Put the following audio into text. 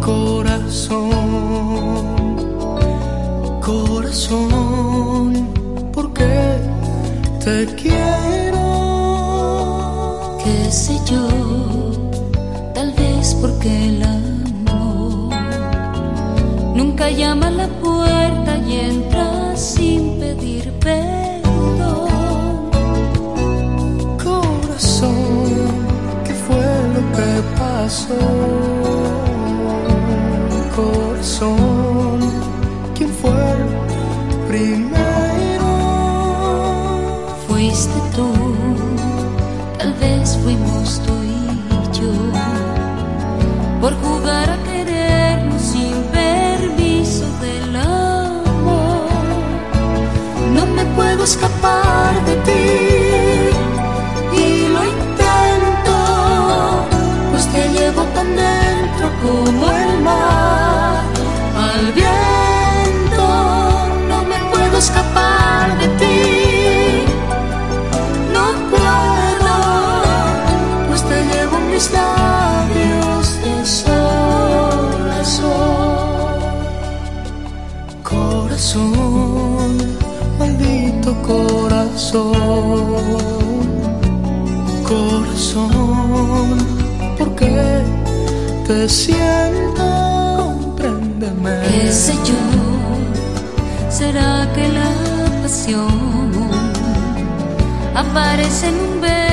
corazón, corazón, porque te quiero. Qué sé yo, tal vez porque el amor nunca llama a la puerta y entra sin pedir perdón. Corazón, ¿qué fue lo que pasó? Tú, tal vez fuimos tú y yo, por jugar a querernos sin permiso del amor. No me puedo escapar corazón, corazón, ¿por qué te siento? Compréndeme. ¿Qué sé yo? ¿Será que la pasión aparece en un beso?